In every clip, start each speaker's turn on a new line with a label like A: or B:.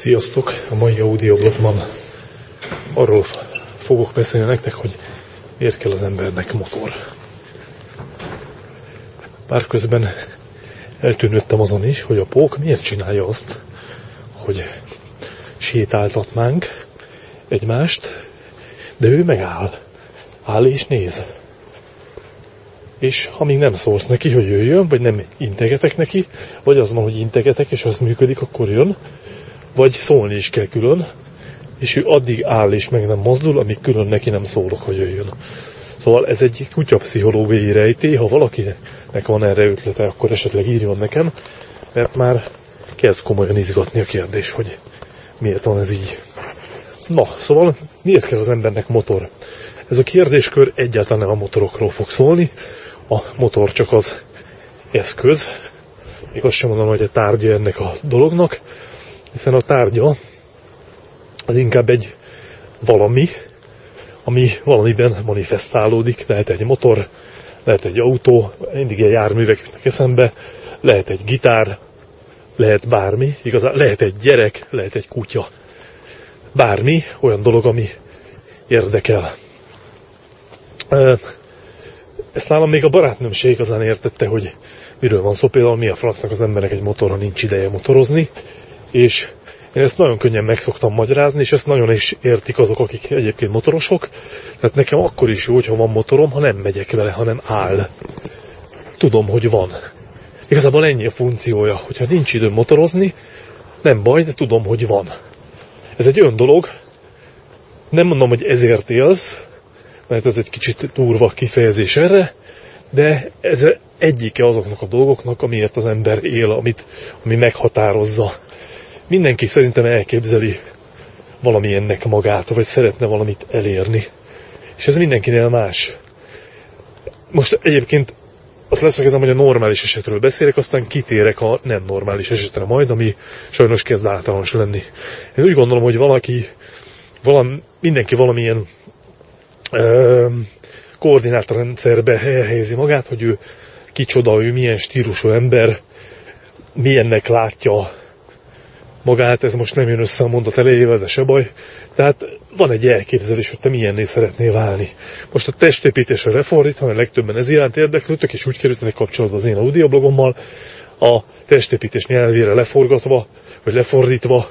A: Sziasztok! A mai audioblogban arról fogok beszélni nektek, hogy miért kell az embernek motor. Bár közben eltűnődtem azon is, hogy a pók miért csinálja azt, hogy sétáltatnánk egymást, de ő megáll. Áll és néz. És amíg nem szólsz neki, hogy jöjjön, vagy nem integetek neki, vagy az van, hogy integetek, és az működik, akkor jön, vagy szólni is kell külön, és ő addig áll és meg nem mozdul, amíg külön neki nem szólok, hogy jöjjön. Szóval ez egy kutyapszichológiai rejtély, ha valakinek van erre ötlete, akkor esetleg írjon nekem, mert már kezd komolyan izgatni a kérdés, hogy miért van ez így. Na, szóval miért kell az embernek motor? Ez a kérdéskör egyáltalán nem a motorokról fog szólni, a motor csak az eszköz, még azt sem mondom, hogy egy tárgya ennek a dolognak, hiszen a tárgya az inkább egy valami, ami valamiben manifestálódik, lehet egy motor, lehet egy autó, mindig ilyen járművek jutnak eszembe, lehet egy gitár, lehet bármi, igazán lehet egy gyerek, lehet egy kutya. Bármi, olyan dolog, ami érdekel. Ezt nálam még a barátnőm se igazán értette, hogy miről van szó, például mi a francnak az emberek egy motorra nincs ideje motorozni, és én ezt nagyon könnyen meg szoktam magyarázni, és ezt nagyon is értik azok, akik egyébként motorosok. Tehát nekem akkor is jó, hogyha van motorom, ha nem megyek vele, hanem áll. Tudom, hogy van. Igazából ennyi a funkciója, hogyha nincs időm motorozni, nem baj, de tudom, hogy van. Ez egy olyan dolog, nem mondom, hogy ezért élsz, mert ez egy kicsit durva kifejezés erre, de ez egyike azoknak a dolgoknak, amiért az ember él, amit, ami meghatározza mindenki szerintem elképzeli valamilyennek magát, vagy szeretne valamit elérni. És ez mindenkinél más. Most egyébként azt leszögezem, hogy a normális esetről beszélek, aztán kitérek a nem normális esetre majd, ami sajnos kezd általános lenni. Én úgy gondolom, hogy valaki, valam, mindenki valamilyen ö, koordinátorrendszerbe helyezi magát, hogy ő kicsoda, ő milyen stílusú ember, milyennek látja magát, ez most nem jön össze a mondat elejével, de se baj. Tehát van egy elképzelés, hogy te milyenné szeretnél válni. Most a testépítésre lefordítva, mert legtöbben ez iránt érdeklődtek, és úgy kerültetek kapcsolatba az én audioblogommal, a testépítés nyelvére leforgatva, vagy lefordítva,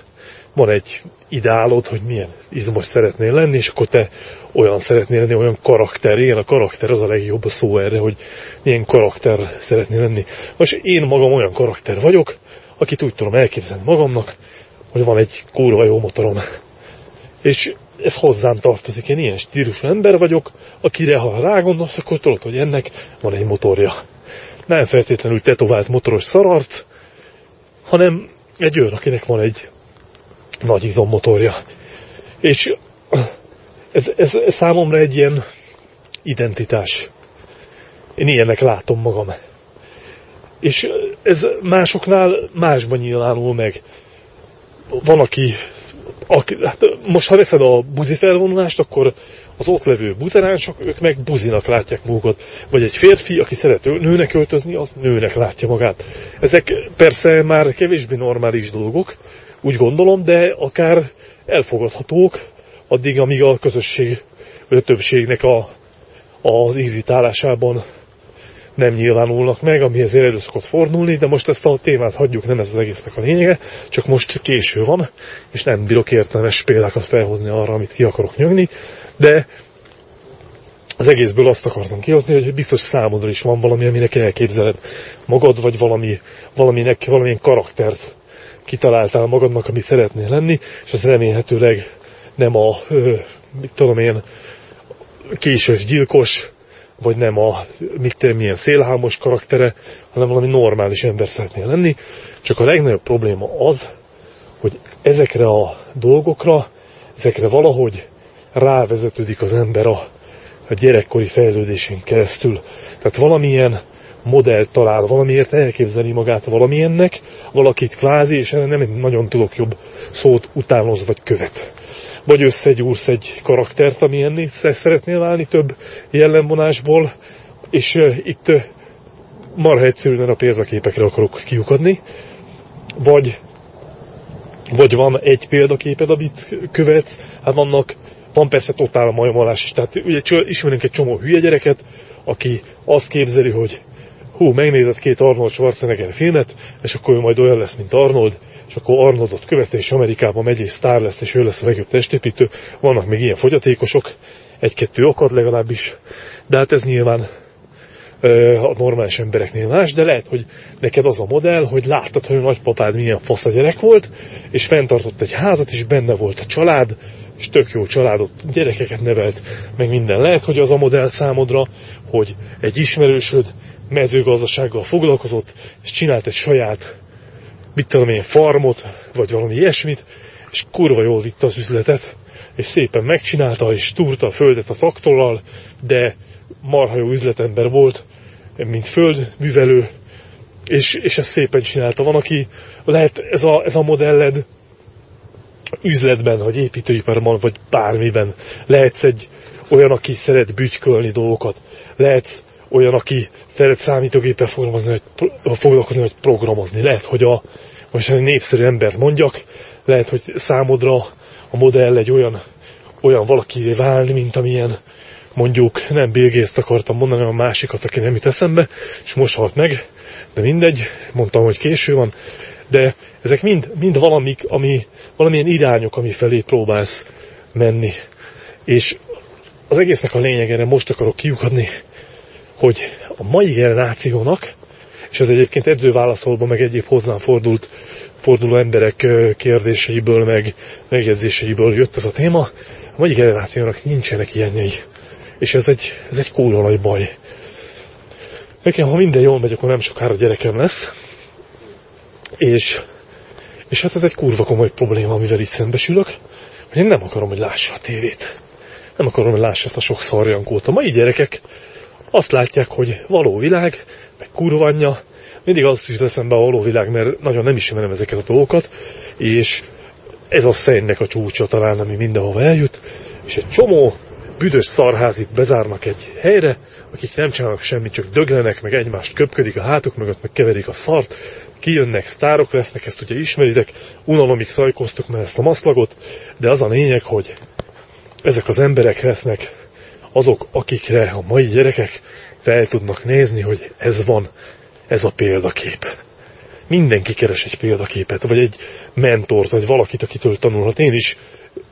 A: van egy ideálod, hogy milyen izmos szeretnél lenni, és akkor te olyan szeretnél lenni, olyan karakter. Igen, a karakter az a legjobb szó erre, hogy milyen karakter szeretnél lenni. Most én magam olyan karakter vagyok, akit úgy tudom elképzelni magamnak, hogy van egy kurva jó motorom. És ez hozzám tartozik. Én ilyen stílusú ember vagyok, akire ha rágondolsz, akkor tudod, hogy ennek van egy motorja. Nem feltétlenül tetovált motoros szararc, hanem egy olyan, akinek van egy nagy izom motorja. És ez, ez, ez számomra egy ilyen identitás. Én ilyenek látom magam. És ez másoknál másban nyilvánul meg. Van, aki, aki hát most ha veszed a buzi felvonulást, akkor az ott levő buzeránsok, ők meg buzinak látják magukat. Vagy egy férfi, aki szeret nőnek öltözni, az nőnek látja magát. Ezek persze már kevésbé normális dolgok, úgy gondolom, de akár elfogadhatók, addig, amíg a közösség, vagy a többségnek a, az irritálásában nem nyilvánulnak meg, amihez elő szokott fordulni, de most ezt a témát hagyjuk, nem ez az egésznek a lényege, csak most késő van, és nem bírok értelmes példákat felhozni arra, amit ki akarok nyögni, de az egészből azt akartam kihozni, hogy biztos számodra is van valami, aminek elképzeled magad, vagy valami, valaminek, valamilyen karaktert kitaláltál magadnak, ami szeretnél lenni, és az remélhetőleg nem a, mit tudom én, késős gyilkos, vagy nem a mit milyen szélhámos karaktere, hanem valami normális ember szeretnél lenni. Csak a legnagyobb probléma az, hogy ezekre a dolgokra, ezekre valahogy rávezetődik az ember a, a gyerekkori fejlődésén keresztül. Tehát valamilyen modell talál, valamiért elképzeli magát valamilyennek, valakit kvázi, és nem nagyon tudok jobb szót utánoz vagy követ vagy összegyúrsz egy karaktert, ami ennél szeretnél válni több jellemvonásból, és itt marha egyszerűen a példaképekre akarok kiukadni, vagy vagy van egy példaképed, amit követsz, hát vannak, van persze totál a majomolás is, tehát ugye ismerünk egy csomó hülye gyereket, aki azt képzeli, hogy hú, megnézett két Arnold Schwarzenegger filmet, és akkor ő majd olyan lesz, mint Arnold, és akkor Arnoldot követi, és Amerikában megy és sztár lesz, és ő lesz a legjobb testépítő. Vannak még ilyen fogyatékosok, egy-kettő akad legalábbis, de hát ez nyilván a normális embereknél más, de lehet, hogy neked az a modell, hogy láttad, hogy a nagypapád milyen fasz a gyerek volt, és fenntartott egy házat, és benne volt a család, és tök jó családot, gyerekeket nevelt, meg minden. Lehet, hogy az a modell számodra, hogy egy ismerősöd mezőgazdasággal foglalkozott, és csinált egy saját, mit tudom én, farmot, vagy valami ilyesmit, és kurva jól vitte az üzletet, és szépen megcsinálta, és túrta a földet a traktorral, de marha jó üzletember volt, mint földművelő, és, és ezt szépen csinálta. Van, aki lehet ez a, ez a modelled üzletben, vagy építőiparban, vagy bármiben. Lehetsz egy olyan, aki szeret bütykölni dolgokat. Lehetsz olyan, aki szeret számítógéppel foglalkozni, vagy, programozni. Lehet, hogy a, most egy népszerű embert mondjak, lehet, hogy számodra a modell egy olyan, olyan valaki válni, mint amilyen mondjuk nem Bill akartam mondani, a másikat, aki nem jut eszembe, és most halt meg, de mindegy, mondtam, hogy késő van, de ezek mind, mind valamik, ami, valamilyen irányok, ami felé próbálsz menni. És az egésznek a lényegére most akarok kiukadni, hogy a mai generációnak, és ez egyébként edzőválaszolban, meg egyéb hozzám fordult, forduló emberek kérdéseiből, meg megjegyzéseiből jött ez a téma, a mai generációnak nincsenek ilyenjei. És ez egy, ez egy kóla nagy baj. Nekem, ha minden jól megy, akkor nem sokára gyerekem lesz. És, és hát ez egy kurva komoly probléma, amivel itt szembesülök, hogy én nem akarom, hogy lássa a tévét. Nem akarom, hogy lássa ezt a sok szarjankót. A mai gyerekek azt látják, hogy való világ, meg kurvanya, mindig az jut eszembe a való világ, mert nagyon nem ismerem ezeket a dolgokat, és ez a szennek a csúcsa talán, ami mindenhova eljut, és egy csomó büdös szarházit bezárnak egy helyre, akik nem csinálnak semmit, csak döglenek, meg egymást köpködik a hátuk mögött, meg keverik a szart, kijönnek, sztárok lesznek, ezt ugye ismeritek, unalomig szajkoztuk már ezt a maszlagot, de az a lényeg, hogy ezek az emberek lesznek azok, akikre a mai gyerekek fel tudnak nézni, hogy ez van, ez a példakép. Mindenki keres egy példaképet, vagy egy mentort, vagy valakit, akitől tanulhat. Én is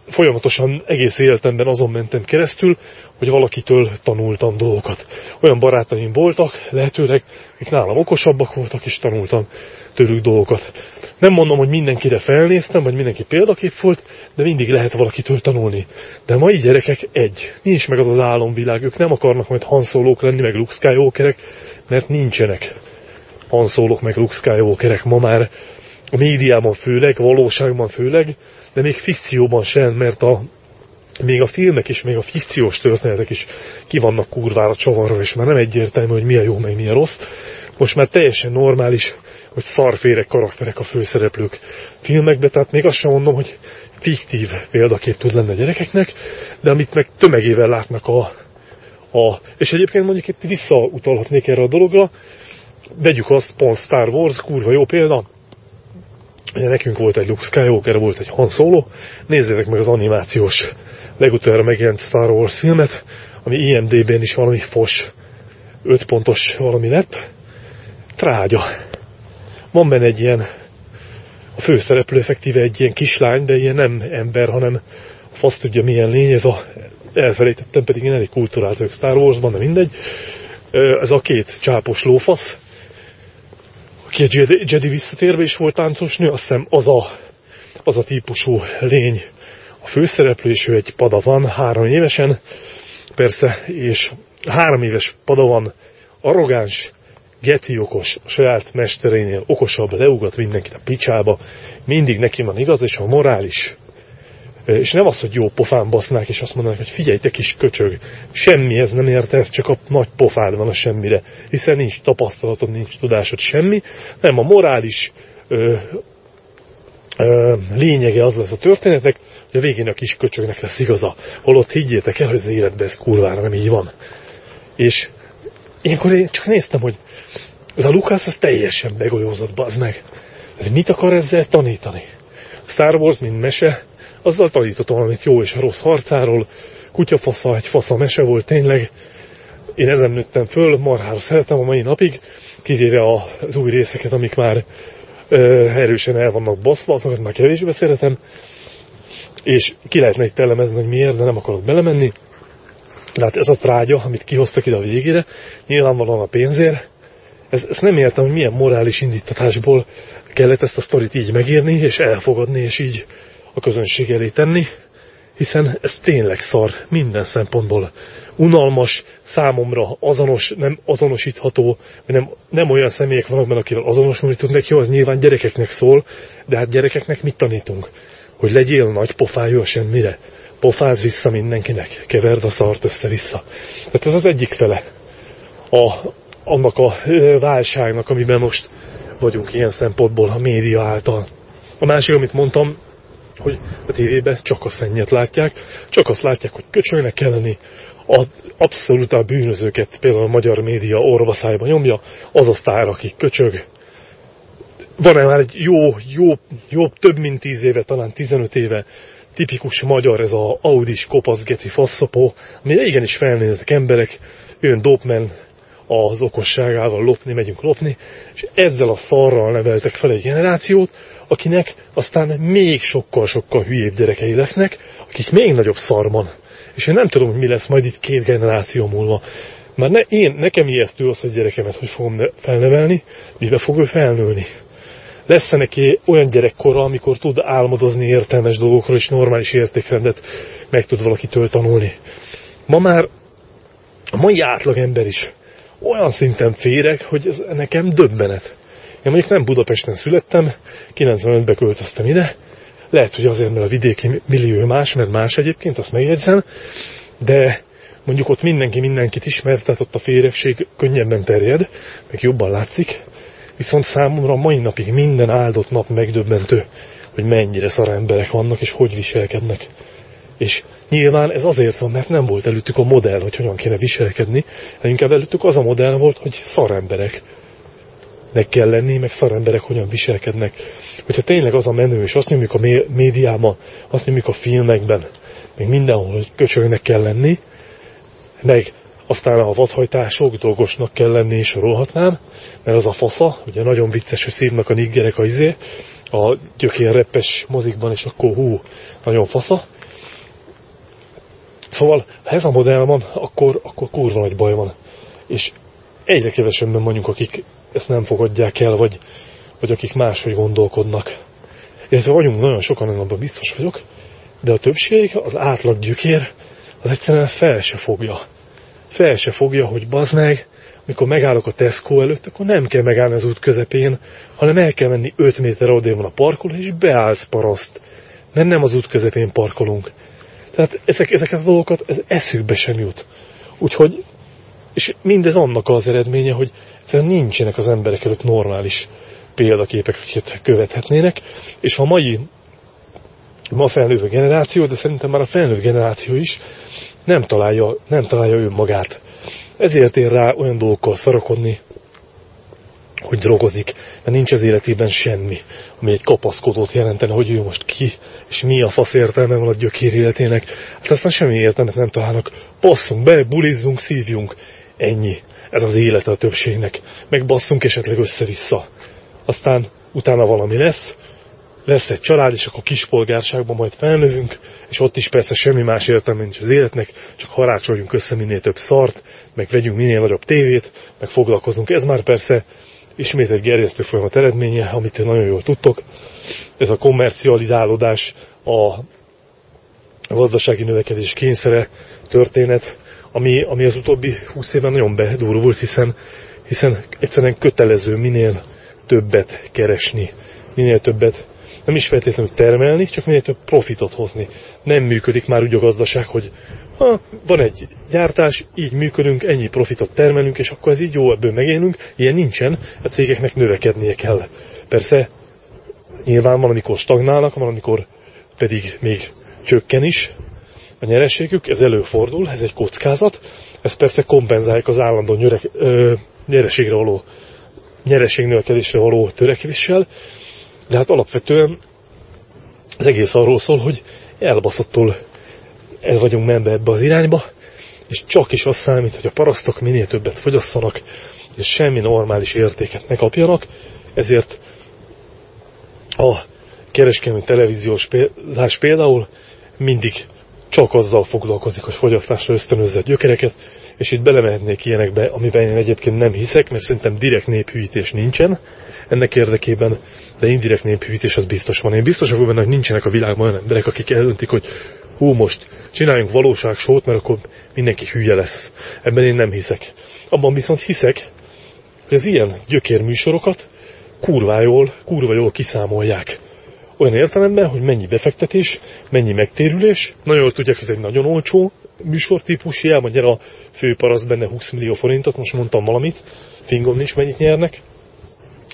A: folyamatosan egész életemben azon mentem keresztül, hogy valakitől tanultam dolgokat. Olyan barátaim voltak, lehetőleg, akik nálam okosabbak voltak, és tanultam tőlük dolgokat. Nem mondom, hogy mindenkire felnéztem, vagy mindenki példakép volt, de mindig lehet valakitől tanulni. De a mai gyerekek egy. Nincs meg az az álomvilág. Ők nem akarnak majd hanszólók lenni, meg Luke mert nincsenek hanszólók, meg Luke ma már a médiában főleg, valóságban főleg, de még fikcióban sem, mert a, még a filmek is, még a fikciós történetek is ki vannak kurvára csavarva, és már nem egyértelmű, hogy mi a jó, meg mi a rossz. Most már teljesen normális, hogy szarférek karakterek a főszereplők filmekbe, tehát még azt sem mondom, hogy fiktív példakép tud lenni a gyerekeknek, de amit meg tömegével látnak a, a és egyébként mondjuk itt visszautalhatnék erre a dologra, vegyük azt, pont Star Wars, kurva jó példa, Ugye nekünk volt egy Luke Skywalker, volt egy Han Solo. Nézzétek meg az animációs legutoljára megjelent Star Wars filmet, ami IMDB-n is valami fos, 5 pontos valami lett. Trágya. Van benne egy ilyen, a főszereplő effektíve egy ilyen kislány, de ilyen nem ember, hanem a fasz tudja milyen lény, ez a, elfelejtettem, pedig én elég kulturált vagyok Star Wars-ban, de mindegy. Ez a két csápos lófasz, aki a Jedi, Jedi visszatérve is volt táncos nő, azt hiszem az a, az a típusú lény a főszereplő, és ő egy padavan, három évesen, persze, és három éves padavan arrogáns, geci okos, a saját mesterénél okosabb, leugat mindenkit a picsába, mindig neki van igaz, és a morális és nem az, hogy jó pofán basznák, és azt mondanak, hogy figyelj, te kis köcsög, semmihez nem érte, ez csak a nagy pofád van a semmire, hiszen nincs tapasztalatod, nincs tudásod, semmi, nem a morális ö, ö, lényege az lesz a történetek, hogy a végén a kis köcsögnek lesz igaza. Holott higgyétek el, hogy az életben ez kurvára nem így van. És ilyenkor én csak néztem, hogy ez a Lukász az teljesen begolyózott, bazd meg. Ez mit akar ezzel tanítani? Star Wars, mint mese, azzal tanított valamit jó és rossz harcáról, kutyafasza, egy fasza mese volt tényleg. Én ezen nőttem föl, marhára szeretem a mai napig, kivéve az új részeket, amik már ö, erősen el vannak baszva, azokat már kevésbé szeretem, és ki lehetne itt elemezni, hogy miért, de nem akarok belemenni. De hát ez a trágya, amit kihoztak ide a végére, nyilvánvalóan a pénzért, ez, ezt nem értem, hogy milyen morális indítatásból kellett ezt a sztorit így megírni, és elfogadni, és így a közönség elé tenni, hiszen ez tényleg szar minden szempontból. Unalmas, számomra azonos, nem azonosítható, nem, nem olyan személyek vannak benne, akivel azonosulítunk neki, az nyilván gyerekeknek szól, de hát gyerekeknek mit tanítunk? Hogy legyél nagy pofájú a semmire. Pofáz vissza mindenkinek, keverd a szart össze-vissza. Tehát ez az egyik fele a, annak a válságnak, amiben most vagyunk ilyen szempontból a média által. A másik, amit mondtam, hogy a tévében csak a szennyet látják, csak azt látják, hogy köcsögnek kell lenni, a, abszolút a bűnözőket például a magyar média orvaszájba nyomja, az a sztár, aki köcsög. Van-e már egy jó, jó, jó, több mint 10 éve, talán 15 éve tipikus magyar ez a Audis kopasz geci faszapó, amire igenis felnéznek emberek, jön Dopman az okosságával lopni, megyünk lopni, és ezzel a szarral neveltek fel egy generációt, akinek aztán még sokkal-sokkal hülyébb gyerekei lesznek, akik még nagyobb szarman. És én nem tudom, hogy mi lesz majd itt két generáció múlva. Már ne, én, nekem ijesztő az, hogy gyerekemet hogy fogom felnevelni, mibe fog ő felnőni. lesz -e neki olyan gyerekkora, amikor tud álmodozni értelmes dolgokról, és normális értékrendet meg tud valakitől tanulni. Ma már a mai átlagember is olyan szinten férek, hogy ez nekem döbbenet. Én mondjuk nem Budapesten születtem, 95-be költöztem ide, lehet, hogy azért, mert a vidéki millió más, mert más egyébként, azt megjegyzem, de mondjuk ott mindenki mindenkit ismer, tehát ott a féregség könnyebben terjed, meg jobban látszik, viszont számomra mai napig minden áldott nap megdöbbentő, hogy mennyire szar emberek vannak, és hogy viselkednek. És nyilván ez azért van, mert nem volt előttük a modell, hogy hogyan kéne viselkedni, hanem inkább előttük az a modell volt, hogy szar emberek nek kell lenni, meg szaremberek hogyan viselkednek. Hogyha tényleg az a menő, és azt nyomjuk a médiában, azt nyomjuk a filmekben, meg mindenhol, hogy köcsögnek kell lenni, meg aztán a vadhajtások dolgosnak kell lenni, és sorolhatnám, mert az a fasza, ugye nagyon vicces, hogy szívnak a niggerek a izé, a gyökérreppes mozikban, és akkor hú, nagyon fasza. Szóval, ha ez a modell van, akkor, akkor kurva nagy baj van. És egyre kevesebben mondjuk, akik ezt nem fogadják el, vagy, vagy akik máshogy gondolkodnak. Illetve vagyunk nagyon sokan, abban biztos vagyok, de a többség, az átlag gyökér, az egyszerűen fel se fogja. Fel se fogja, hogy bazd meg, mikor megállok a Tesco előtt, akkor nem kell megállni az út közepén, hanem el kell menni 5 méter odébb van a parkoló, és beállsz paraszt. Mert nem az út közepén parkolunk. Tehát ezek, ezeket a dolgokat ez eszükbe sem jut. Úgyhogy, és mindez annak az eredménye, hogy Egyszerűen nincsenek az emberek előtt normális példaképek, akiket követhetnének, és a mai ma felnővő generáció, de szerintem már a felnőtt generáció is nem találja, nem találja önmagát. Ezért ér rá olyan dolgokkal szarakodni, hogy drogozik, mert nincs az életében semmi, ami egy kapaszkodót jelentene, hogy ő most ki, és mi a fasz értelme van a gyökér életének. Hát aztán semmi értelmet nem találnak. Passzunk be, bulizzunk, szívjunk. Ennyi. Ez az élete a többségnek. Megbasszunk esetleg össze-vissza. Aztán utána valami lesz, lesz egy család, és akkor kispolgárságban majd felnövünk, és ott is persze semmi más értelme nincs az életnek, csak harácsoljunk össze minél több szart, meg vegyünk minél nagyobb tévét, meg foglalkozunk. Ez már persze ismét egy gerjesztő folyamat eredménye, amit nagyon jól tudtok. Ez a kommercializálódás, a gazdasági növekedés kényszere történet, ami, ami az utóbbi 20 évben nagyon bedurvult, hiszen, hiszen egyszerűen kötelező minél többet keresni, minél többet nem is feltétlenül termelni, csak minél több profitot hozni. Nem működik már úgy a gazdaság, hogy ha van egy gyártás, így működünk, ennyi profitot termelünk, és akkor ez így jó, ebből megélünk. Ilyen nincsen, a cégeknek növekednie kell. Persze nyilván van, amikor stagnálnak, van, amikor pedig még csökken is, a nyereségük, ez előfordul, ez egy kockázat, ez persze kompenzálják az állandó nyörek, ö, nyereségre való, nyereségnövekedésre való törekvéssel, de hát alapvetően Az egész arról szól, hogy elbaszottul el vagyunk menve ebbe az irányba, és csak is az számít, hogy a parasztok minél többet fogyasszanak, és semmi normális értéket ne kapjanak, ezért a kereskedelmi televíziós például mindig csak azzal foglalkozik, hogy fogyasztásra ösztönözze gyökereket, és itt belemehetnék ilyenekbe, amiben én egyébként nem hiszek, mert szerintem direkt néphűítés nincsen ennek érdekében, de indirekt néphűítés az biztos van. Én biztos vagyok benne, hogy nincsenek a világban olyan emberek, akik eldöntik, hogy hú, most csináljunk valóságsót, mert akkor mindenki hülye lesz. Ebben én nem hiszek. Abban viszont hiszek, hogy az ilyen gyökérműsorokat kurva jól, kurva jól kiszámolják. Olyan értelemben, hogy mennyi befektetés, mennyi megtérülés. Nagyon jól tudják, ez egy nagyon olcsó műsortípus, hiába nyer a főparaszt benne 20 millió forintot, most mondtam valamit, fingom nincs mennyit nyernek,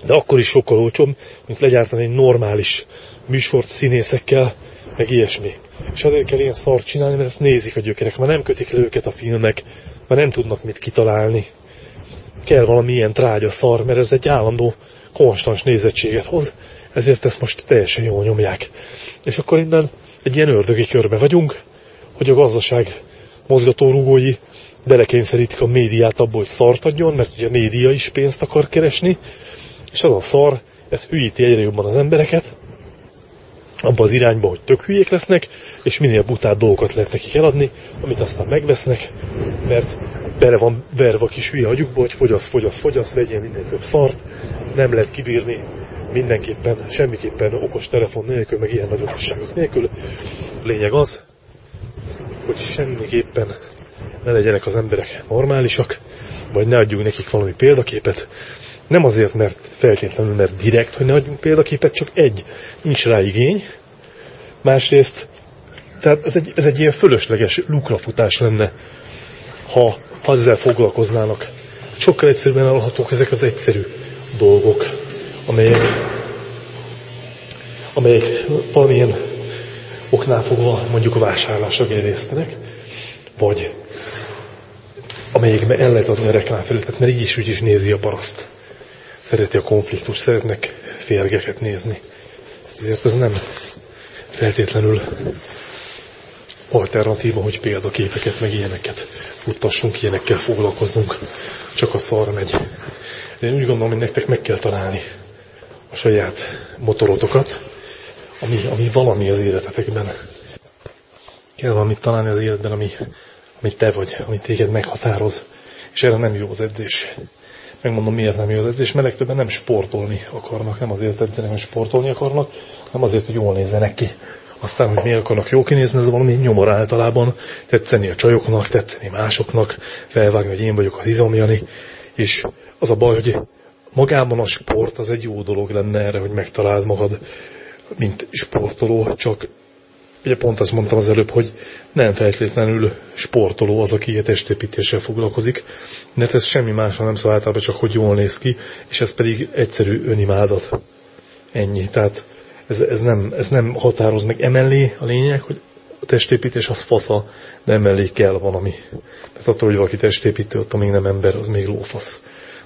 A: de akkor is sokkal olcsóbb, mint legyártani egy normális műsort színészekkel, meg ilyesmi. És azért kell ilyen szart csinálni, mert ezt nézik a gyökerek, már nem kötik le őket a filmek, már nem tudnak mit kitalálni. Kell valami ilyen trágya szar, mert ez egy állandó, konstans nézettséget hoz, ezért ezt most teljesen jól nyomják. És akkor innen egy ilyen ördögi körbe vagyunk, hogy a gazdaság mozgatórugói belekényszerítik a médiát abból, hogy szart adjon, mert ugye a média is pénzt akar keresni, és az a szar, ez hülyíti egyre jobban az embereket, abba az irányba, hogy tök hülyék lesznek, és minél butább dolgokat lehet nekik eladni, amit aztán megvesznek, mert bele van verve a kis hülye agyukba, hogy fogyasz, fogyasz, fogyasz, vegyél minél több szart, nem lehet kibírni mindenképpen, semmiképpen okos telefon nélkül, meg ilyen nagy okosságok nélkül. Lényeg az, hogy semmiképpen ne legyenek az emberek normálisak, vagy ne adjunk nekik valami példaképet. Nem azért, mert feltétlenül, mert direkt, hogy ne adjunk példaképet, csak egy, nincs rá igény. Másrészt, tehát ez egy, ez egy ilyen fölösleges lukrafutás lenne, ha, ezzel foglalkoznának. Sokkal egyszerűbben eladhatók ezek az egyszerű dolgok, amelyek, amelyek valamilyen oknál fogva mondjuk a vásárlásra gerjesztenek, vagy amelyikben el lehet adni a reklámfelületet, mert így is úgy is nézi a paraszt. Szereti a konfliktus, szeretnek férgeket nézni. Ezért ez nem feltétlenül alternatíva, hogy példaképeket, meg ilyeneket futtassunk, ilyenekkel foglalkozzunk. Csak a szar megy. De én úgy gondolom, hogy nektek meg kell találni a saját motorotokat, ami, ami valami az életetekben. Kell valamit találni az életben, ami, ami te vagy, ami téged meghatároz. És erre nem jó az edzés. Megmondom, miért nem jó az edzés, mert legtöbben nem sportolni akarnak, nem azért edzenek, hogy sportolni akarnak, hanem azért, hogy jól nézzenek ki. Aztán, hogy miért akarnak jó kinézni, ez valami nyomor általában, tetszeni a csajoknak, tetszeni másoknak, felvágni, hogy én vagyok az izomjani, és az a baj, hogy magában a sport az egy jó dolog lenne erre, hogy megtaláld magad, mint sportoló, csak ugye pont azt mondtam az előbb, hogy nem feltétlenül sportoló az, aki ilyen testépítéssel foglalkozik, mert ez semmi másra nem szól általában, csak hogy jól néz ki, és ez pedig egyszerű önimádat. Ennyi. Tehát ez, ez, nem, ez nem határoz meg. Emellé a lényeg, hogy a testépítés az fasza, de emellé kell valami. Mert attól, hogy valaki testépítő, ott még nem ember, az még lófasz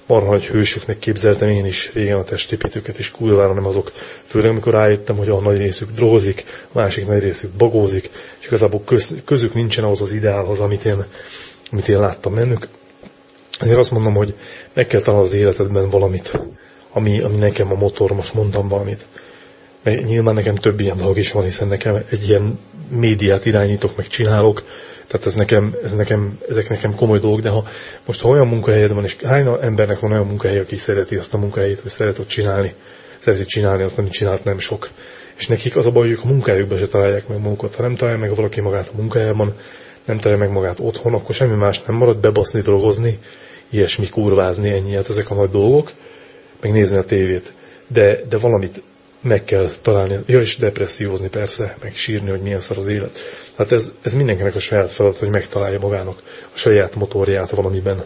A: marha nagy hősöknek képzeltem én is régen a testépítőket, és kurvára nem azok. Főleg amikor rájöttem, hogy a nagy részük drogozik, a másik nagy részük bagózik, és igazából köz, közük nincsen ahhoz az ideálhoz, amit én, amit én láttam bennük. Ezért azt mondom, hogy meg kell találni az életedben valamit, ami, ami nekem a motor, most mondtam valamit. Mert nyilván nekem több ilyen dolog is van, hiszen nekem egy ilyen médiát irányítok, meg csinálok, tehát ez nekem, ez nekem, ezek nekem komoly dolgok, de ha most ha olyan munkahelyed van, és hány embernek van olyan munkahely, aki szereti azt a munkahelyét, vagy szeret ott csinálni, szereti csinálni azt, amit csinált nem sok. És nekik az a baj, hogy ők a munkájukban se találják meg magukat. Ha nem találja meg valaki magát a munkájában, nem találja meg magát otthon, akkor semmi más nem marad, bebaszni, dolgozni, ilyesmi kurvázni, ennyi, hát ezek a nagy dolgok, meg nézni a tévét. De, de valamit meg kell találni, ja, és depressziózni persze, meg sírni, hogy milyen szar az élet. Tehát ez, ez mindenkinek a saját feladat, hogy megtalálja magának a saját motorját valamiben,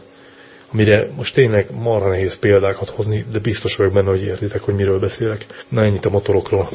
A: amire most tényleg marha nehéz példákat hozni, de biztos vagyok benne, hogy értitek, hogy miről beszélek. Na ennyit a motorokról.